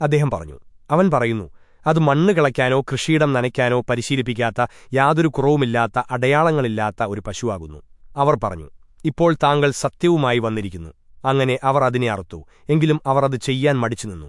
അദ്ദേഹം പറഞ്ഞു. അവൻ പറയുന്നു അത് മണ്ണ് കിളയ്ക്കാനോ കൃഷിയിടം നനയ്ക്കാനോ പരിശീലിപ്പിക്കാത്ത യാതൊരു കുറവുമില്ലാത്ത അടയാളങ്ങളില്ലാത്ത ഒരു പശുവാകുന്നു. അവർ പറഞ്ഞു ഇപ്പോൾ താങ്കൾ സത്യവുമായി വന്നിരിക്കുന്നു. അങ്ങനെ അവർ അതിനെ അറുത്തു. എങ്കിലും അവർ അത് ചെയ്യാൻ മടിച്ചു നിന്നു.